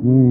ہوں۔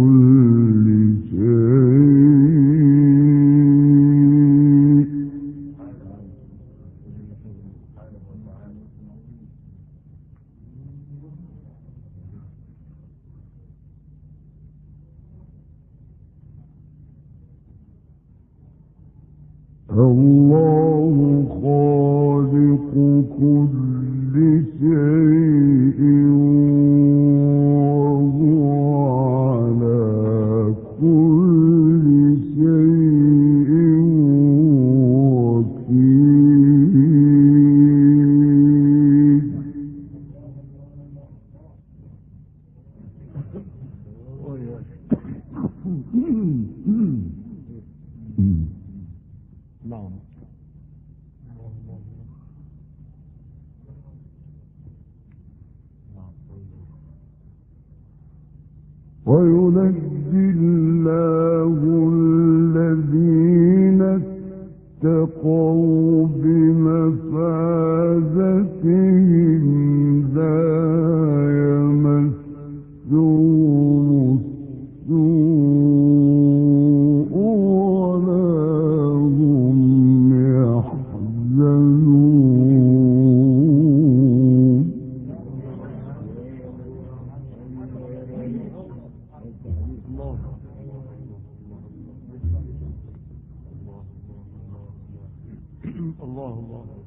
اللہ اللہ.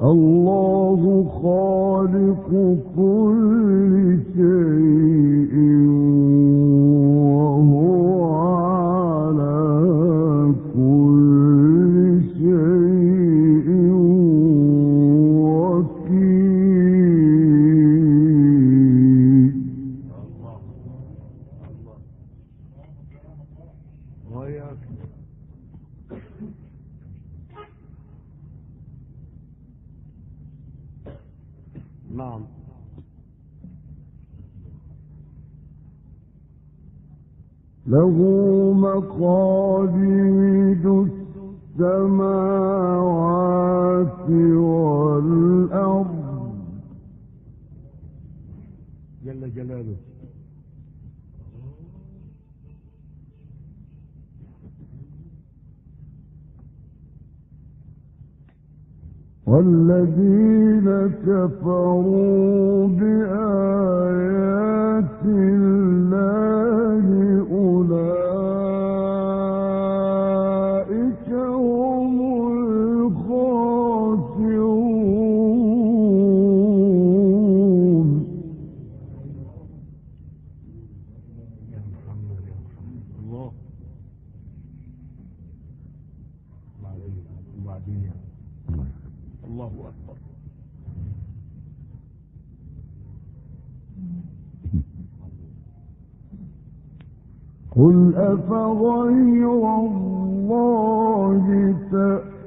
الله خالق كل شيء قل أفغير الله تأمر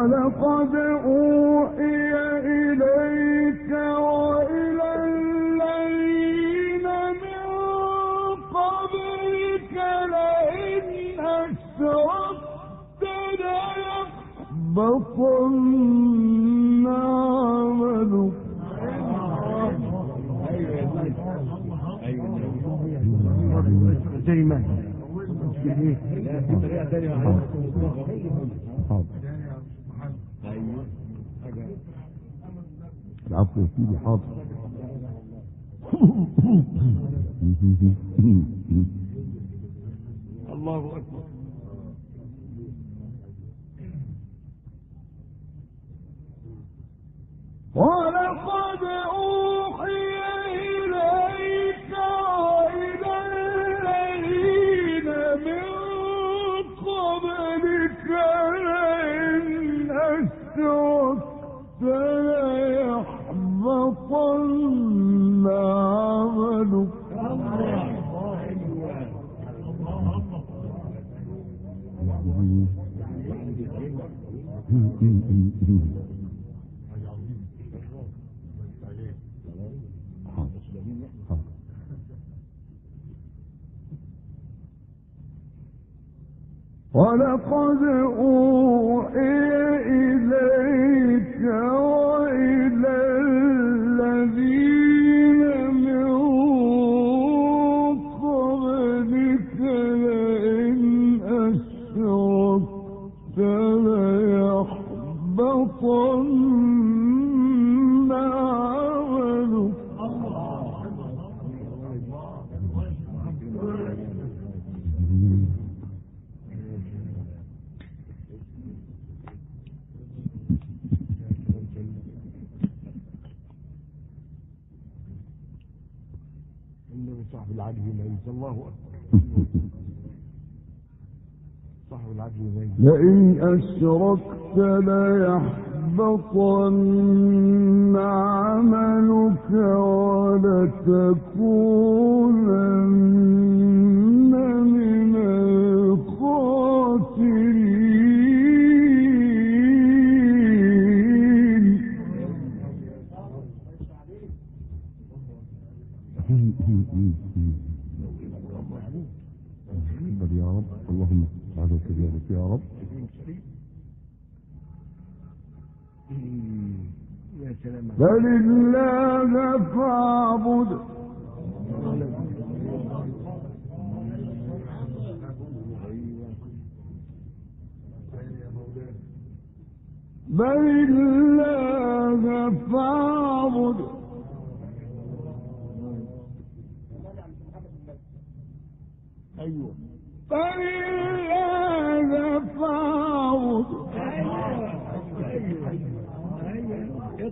وَلَقَدْ ولقد أوحي لئن أشركت ليحبطن عملك ولتكونن من Mm-mm-mm. تجارك يا رب فلله فاعبد بل الله فاعبد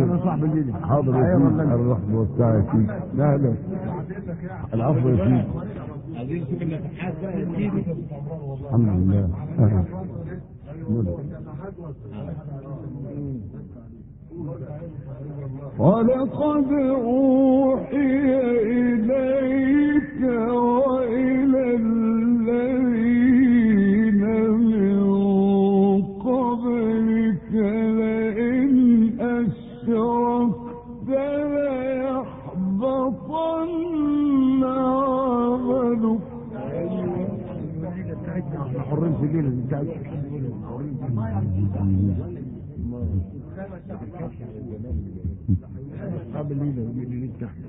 أنا صاحب الليل حاضر يا سيدي الرحمة لا لا العفو يا سيدي الحمد لله أهلا مدد ولقد أوحي إليك وإلى الذين من قبلك لئن أشركت ليحبطن عملك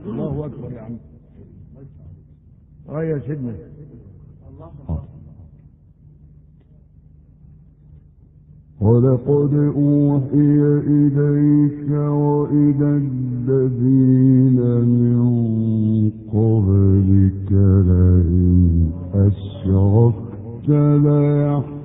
الله اكبر يا عم اه يا سيدنا ولقد أوحي إليك وإلى الذين من قبلك لئن أشركت ليحبطن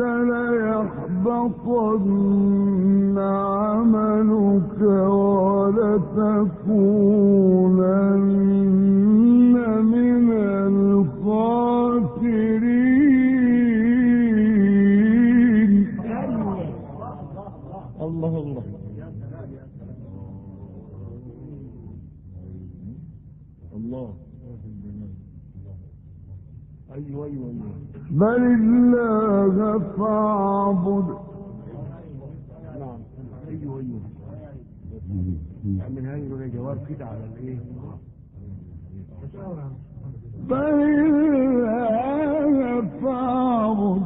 ليحبطن عملك ولتكونن من الخاسرين بل الله فاعبد. نعم ايوه ايوه من جواب كده على الايه بل الله فاعبد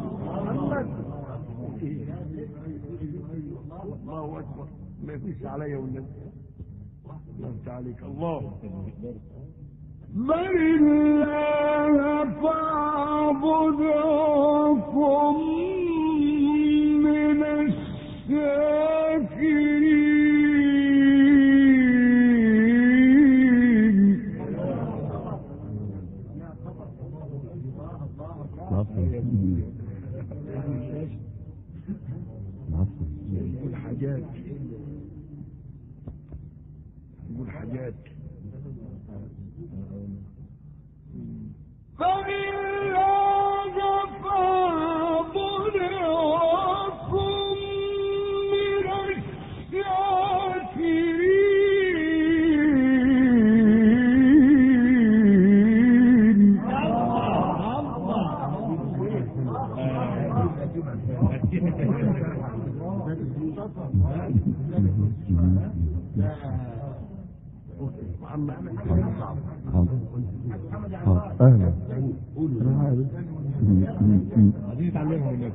الله اكبر ما فيش عليا والنبي الله عليك الله بل گوری عايزين نتعلمها هناك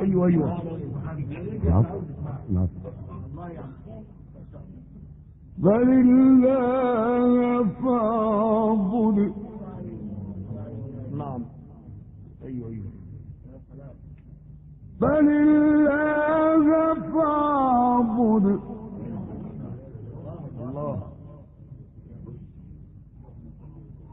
ايوه ايوه بل الله فاعبد نعم ايوه ايوه بل الله فاعبد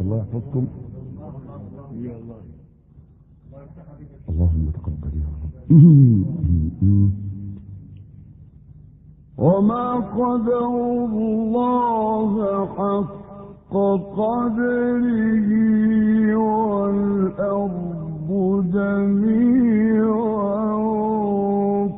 الله يحفظكم اللهم تقبل يا رب وما قدر الله حق قدره والأرض جميعا.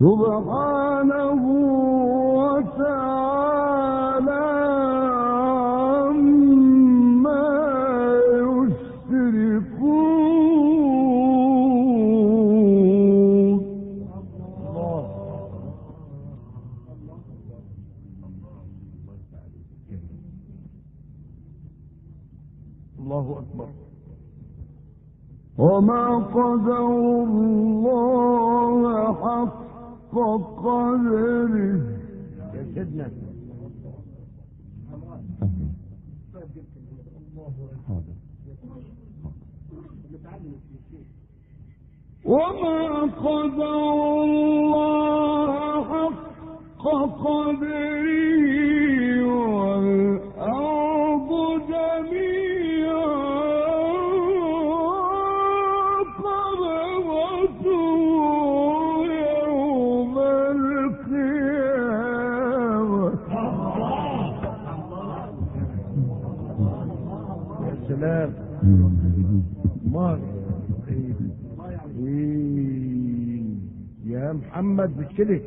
سبحانه وتعالى وما قدروا محمد بالشبه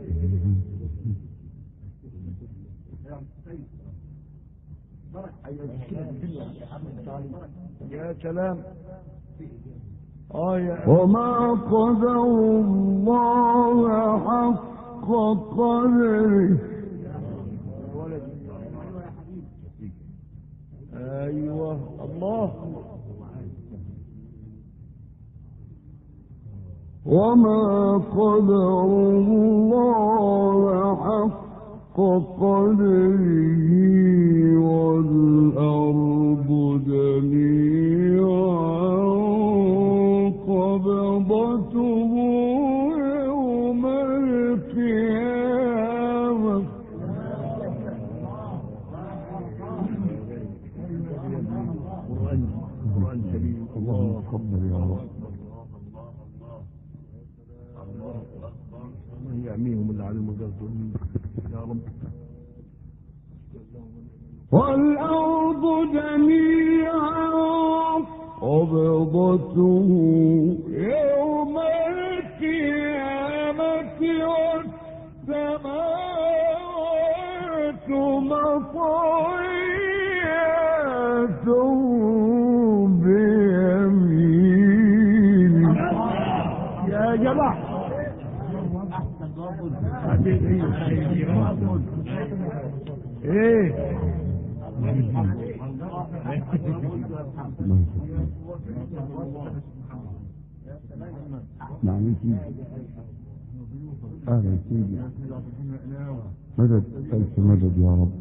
يا سلام وما قدر الله حق قدره ايوه الله وما قدر الله حق قدره والأرض والأرض جميعا قبضته يوم القيامة والسماوات مطويات بيمينه. يا جماعة. ايه نعم يا سيدي مدد الف مدد يا رب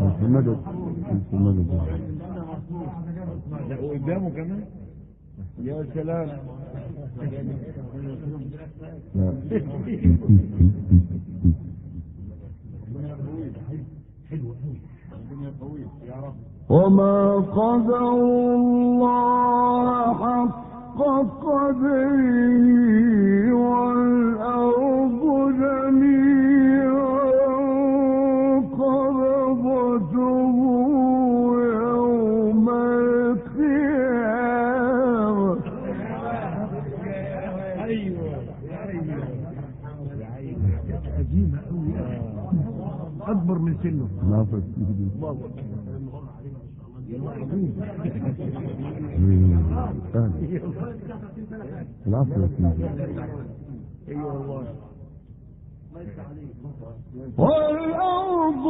الف مدد الف مدد يا رب ده كمان يا سلام لا وما قدر الله حق قدره والأرض جميعا قبضته يوم القيامة ايوه قديمة قوي اكبر من سنه نافذ سيدي الله والأرض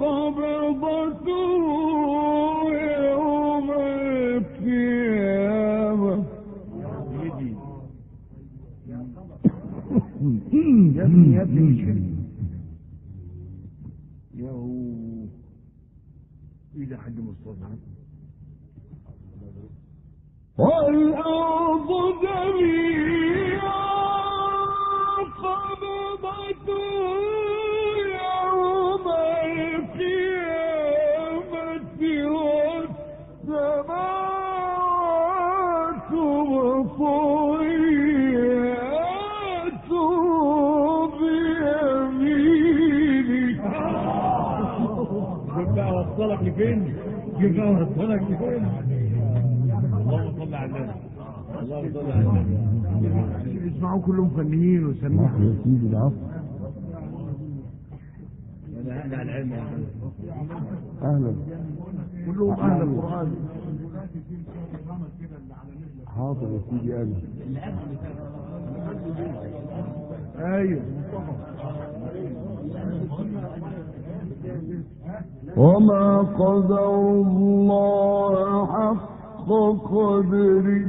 قبضته يدي يا ابني يا ابني مش كده. يا هو إذا حد مصطفى والأرض جميعا اللهم صل على النبي. اللهم صل على النبي. اسمعوا كلهم فنيين وسمعوا يا سيدي العفو انا هذا على العلم اهلا كلهم اهل القران حاضر يا سيدي اهلا ايوه وما قدر الله حق قدره.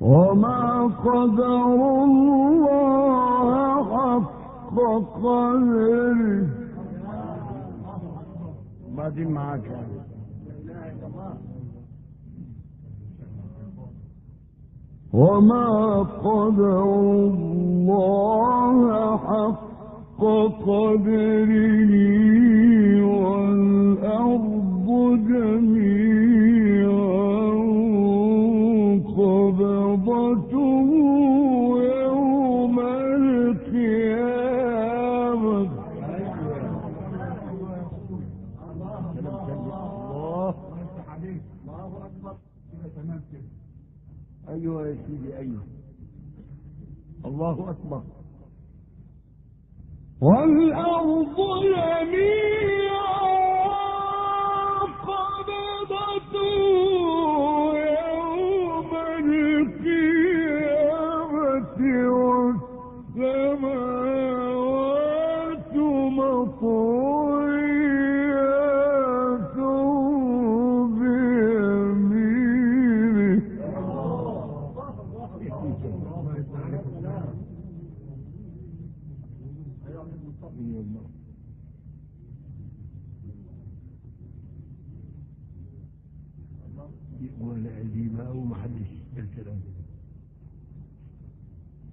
وما قدر الله حق قدره. بعدين معاك يعني وما قدر الله حق قدره والأرض جميعا قبضته الله أكبر والأرض جميعا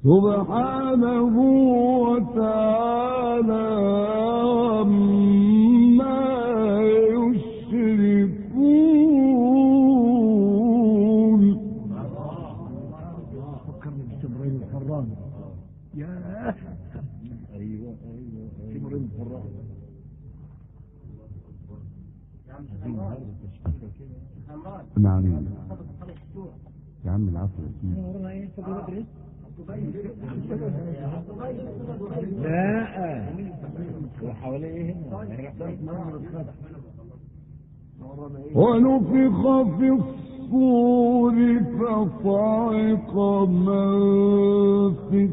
سبحانه وتعالى عما نعم يا عم العفو لا وحواليه ونفخ في الصور فصعق من في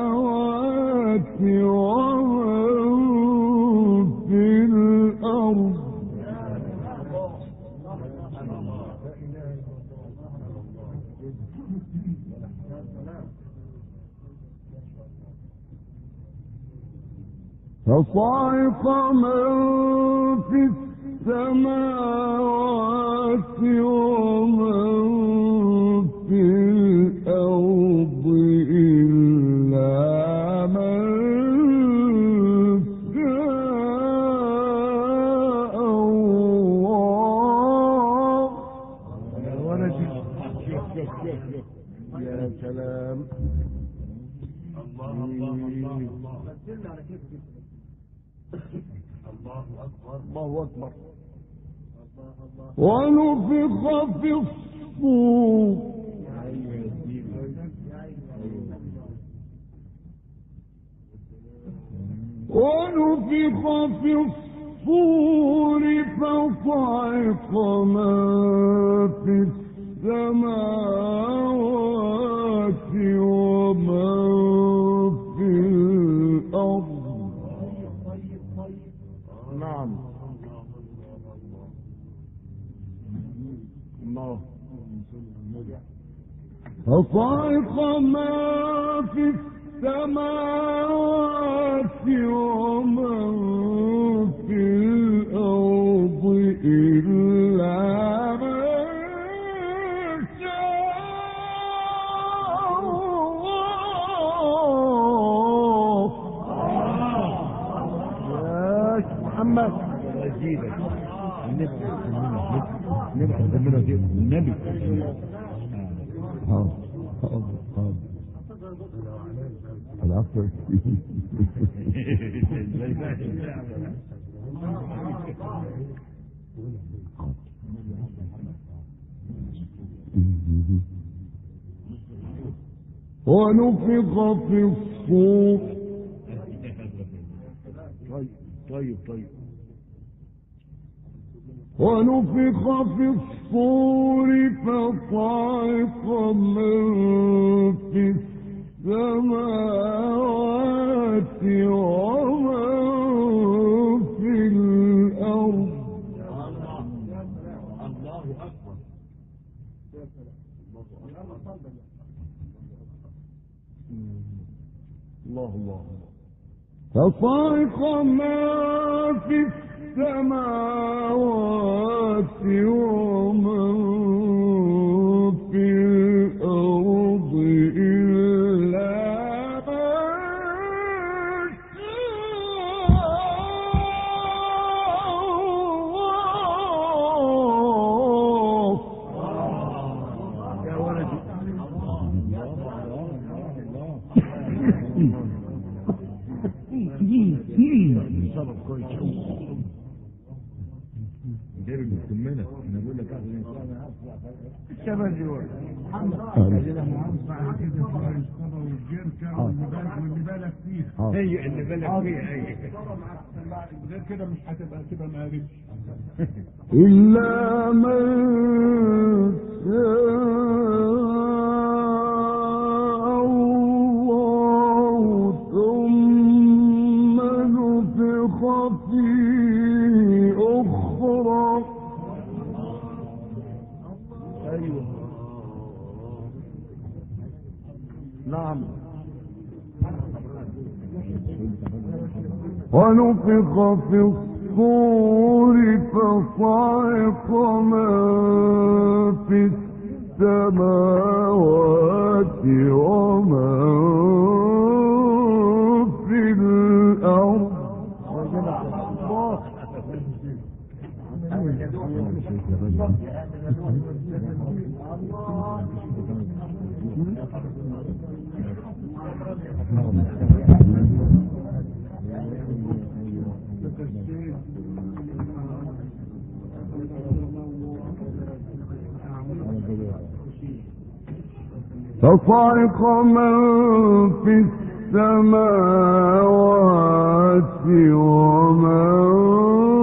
السماوات ومن في الأرض فصعق من في السماوات ومن في الأرض إلا من شاء الله يا ولدي شوف شوف شوف شوف يا سلام الله الله. الله الله. الله اكبر ونفخ في الصور. ايوه ونفخ في الصور فصعق من في السماوات ومن في الأرض. فصعق ما في السماوات ومن العفو ونفخ في الصور. طيب طيب طيب ونفخ في الصور فصعق من في السماوات ومن في الأرض. الله اكبر الله. الله فصعق ما في السماوات ومن في هي اللي بالك فيها هي. غير كده مش هتبقى تبقى مقارب إلا من شاء ونفخ في الصور فصعق من في السماوات ومن في الأرض. فصعق من في السماوات ومن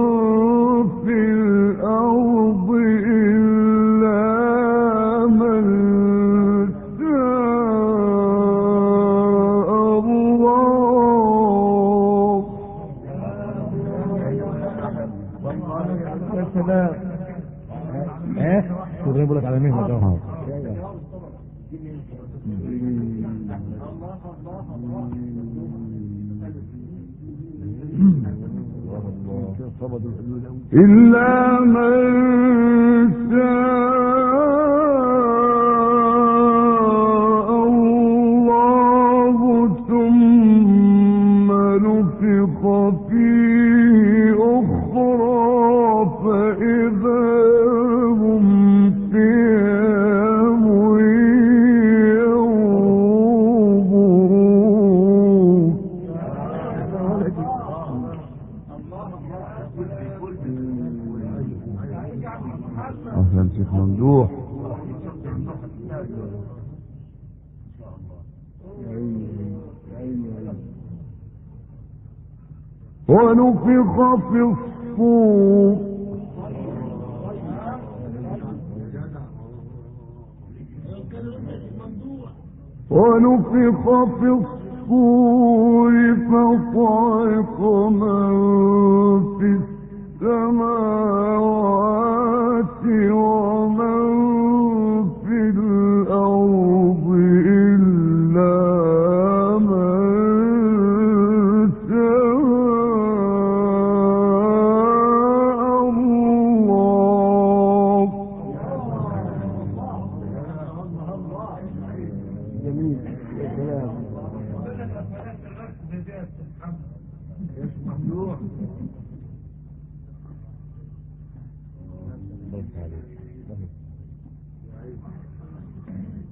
إلا من أهلا شيخ ممدوح ونفخ في الصور. ونفخ في الصور فصعق من في السماوات ومن في الأرض إلا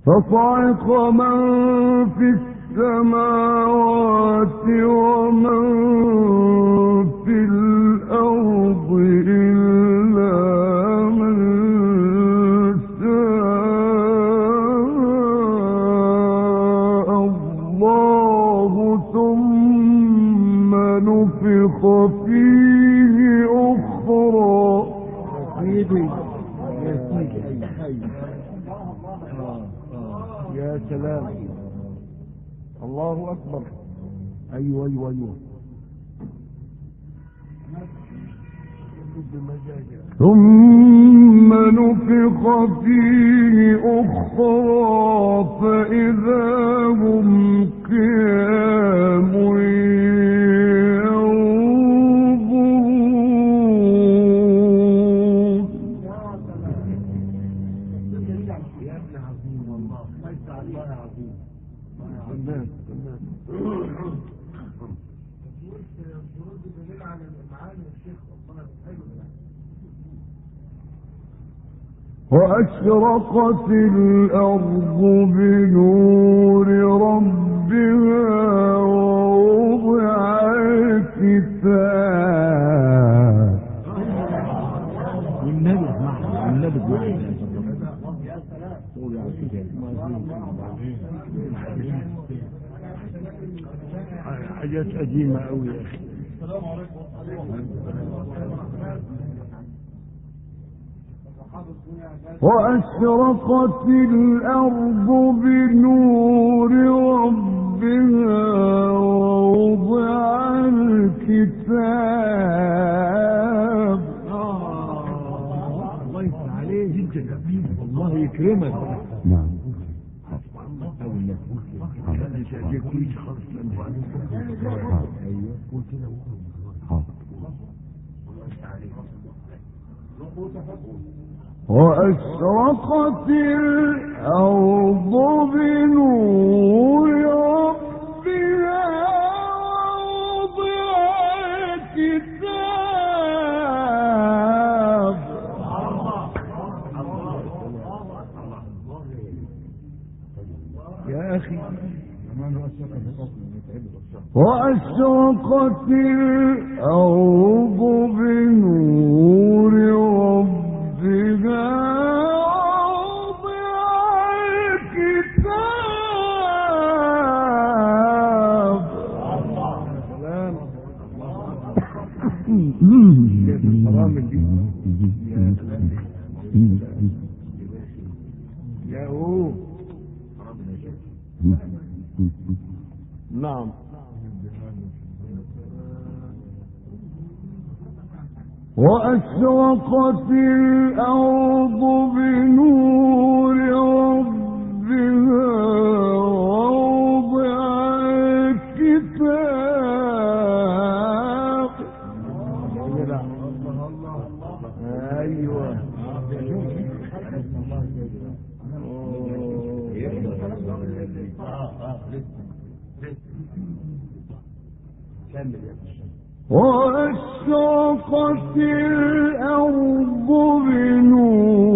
فصعق من في السماوات ومن في الأرض إلا من شاء الله ثم نفخ فيه أخرى سيدي يا سيدي يا الله أكبر. أيوة أيوة أيوة. ثم نفخ فيه أخرى فإذا وأشرقت الأرض بنور ربها ووضع الكتاب حاجات قديمة أوي يا أخي. وأشرقت الأرض بنور ربها ووضع الكتاب الله يفتح عليك انت جميل يكرمك وأشرقت الأرض بنور ربها ووضع الكتاب. يا أخي. وأشرقت الأرض وأشرقت الأرض بنور وأشرقت الأرض بنور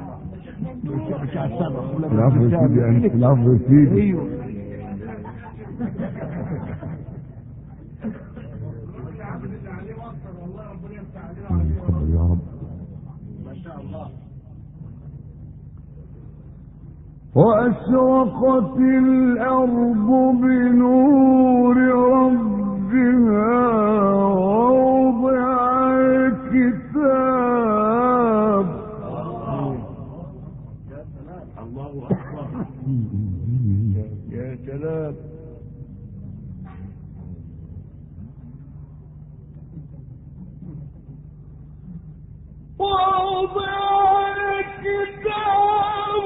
بالنبيين والشهداء وقضي بينهم يا يا شاء الله وأشرقت الأرض بنور ربها ووضع الكتاب الله اكبر يا سلام ووضع الكتاب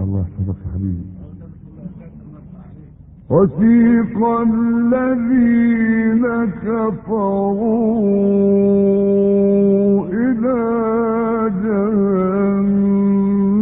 الله يحفظك يا حبيبي وسيق الذين كفروا إلى جهنم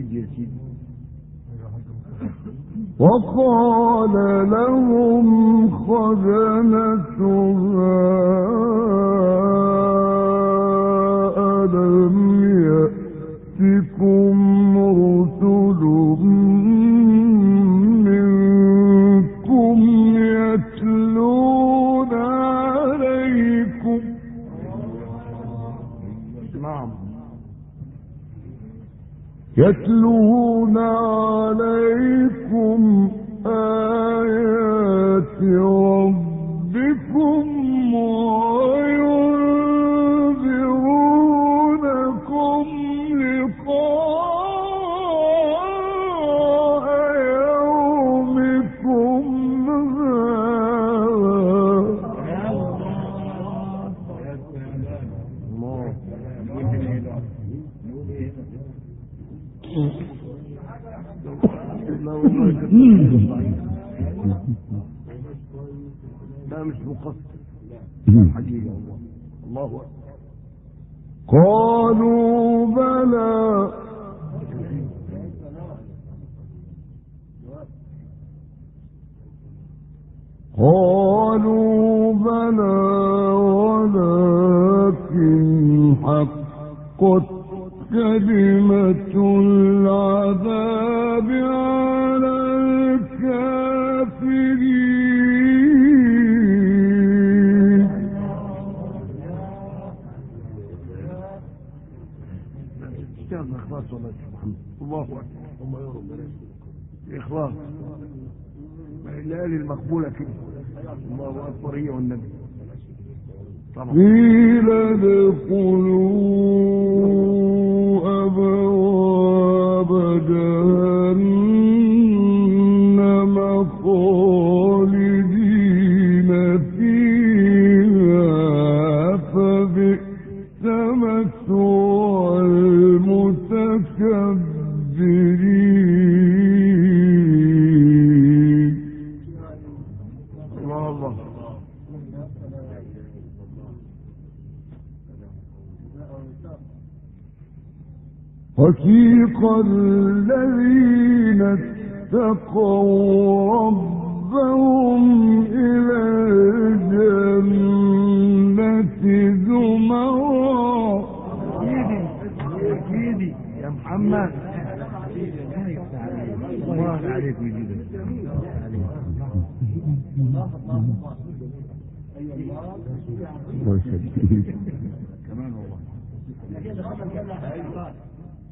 يا سيدي وقال لهم خزنتها يتلون لا مش مقصر حقيقة الله الله أكبر. قالوا بلى. قالوا بلى ولكن حقت كلمة العذاب على إخلاص الليالي المقبولة كده. الله أكبر هي والنبي. طبعا. قيل ادخلوا وسيق الذين اتقوا ربهم إلى الجنة زمرا سيدي يا سيدي يا محمد الله عليك. كمان والله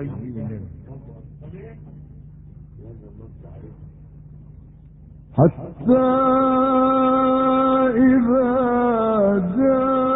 يجزيه حتى إذا جاء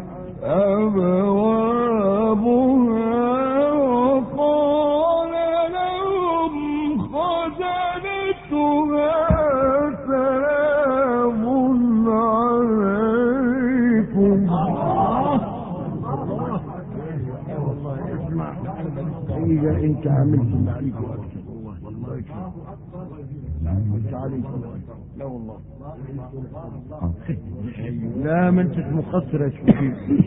اذا انت عملت اللي عليك والله لا والله لا ما انت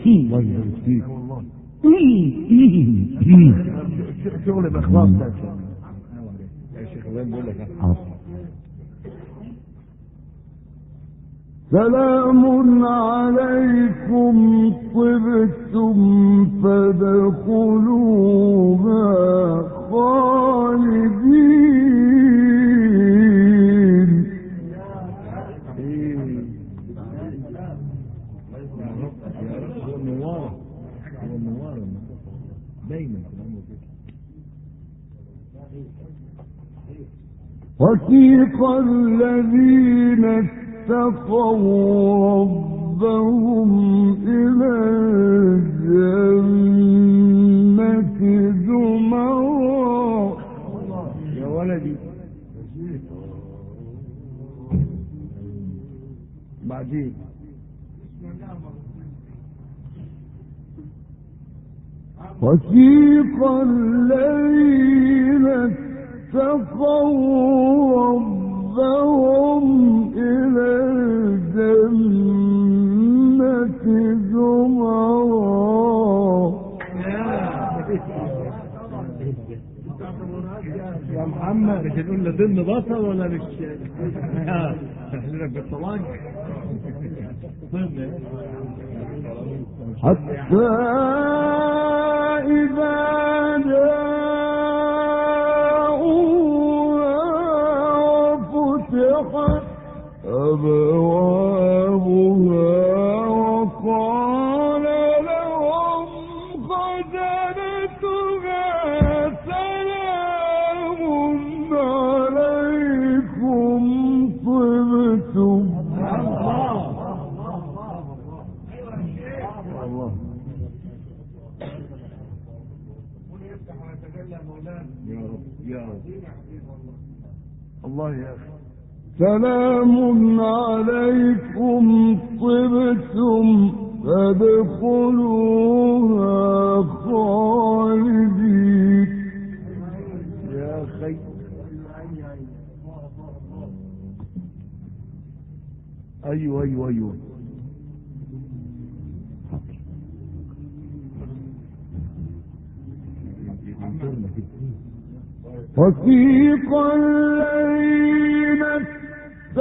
الله يبارك فيك شغل يا شيخ وين بقول لك سلام عليكم طبتم فادخلوها خالدين هو النوار هو الذين اتقوا ربهم إلى الجنة زمرا يا ولدي. بعدين وسيق الذين اتقوا ربهم. محمد مش هنقول لا ضمن ولا مش بالطلاق حتى إذا سلام عليكم طبتم فادخلوها خالدين يا اخي ايوه ايوه ايوه وسيق الذين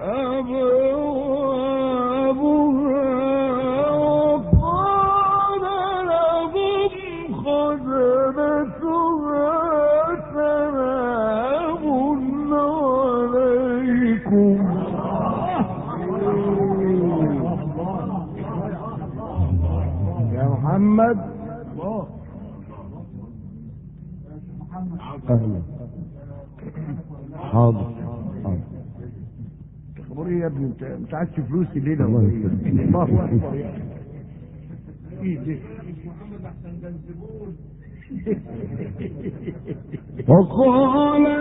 اب اكبر يا أخي. ايه ده؟ وقال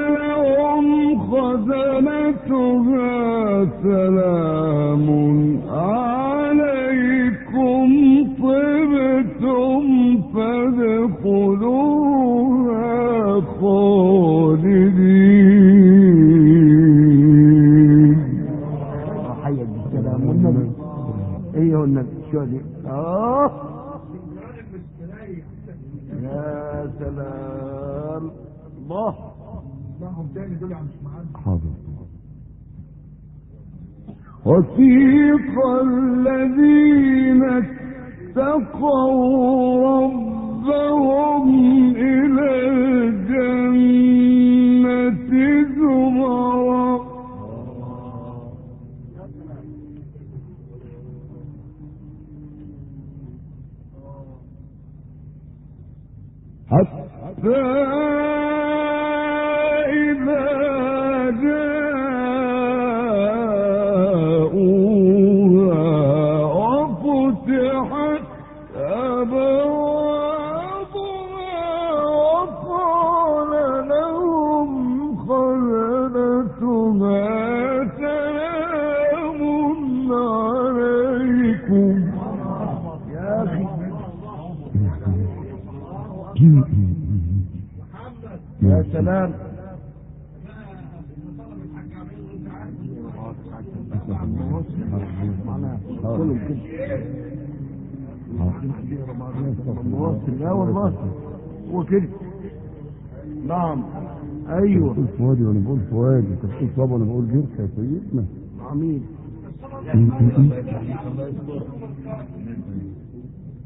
مواصل لا والله هو كده نعم ايوه بقول فؤادي وانا بقول فؤادي انت بتقول صبا وانا بقول جرح يا سيدنا عميل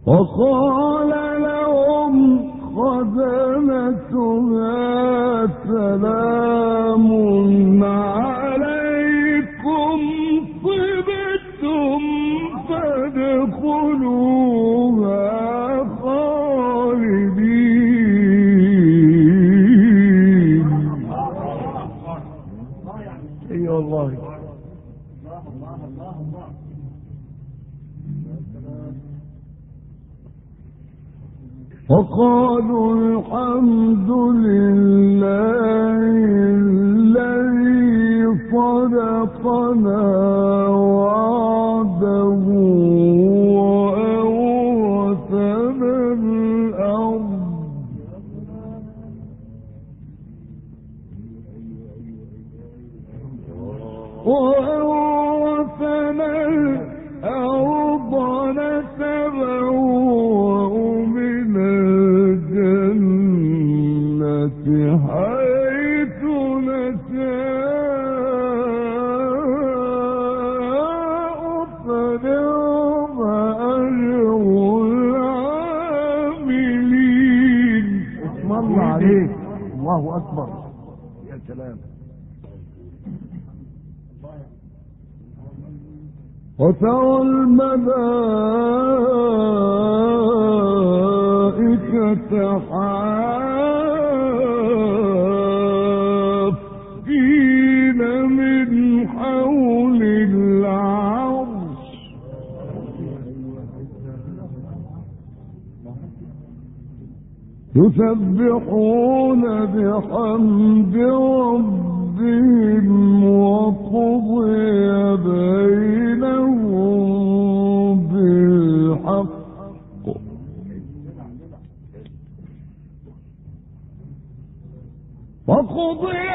وقال لهم خزنتها سلام عليكم طبت طبتم فادخلوها خالدين اي والله وقالوا الحمد لله الذي صدقنا وعده وأورثنا الأرض. وأورثنا الأرض وترى الملائكة حافين من حول العرش يسبحون بحمد ربهم وقضي بينهم وقضي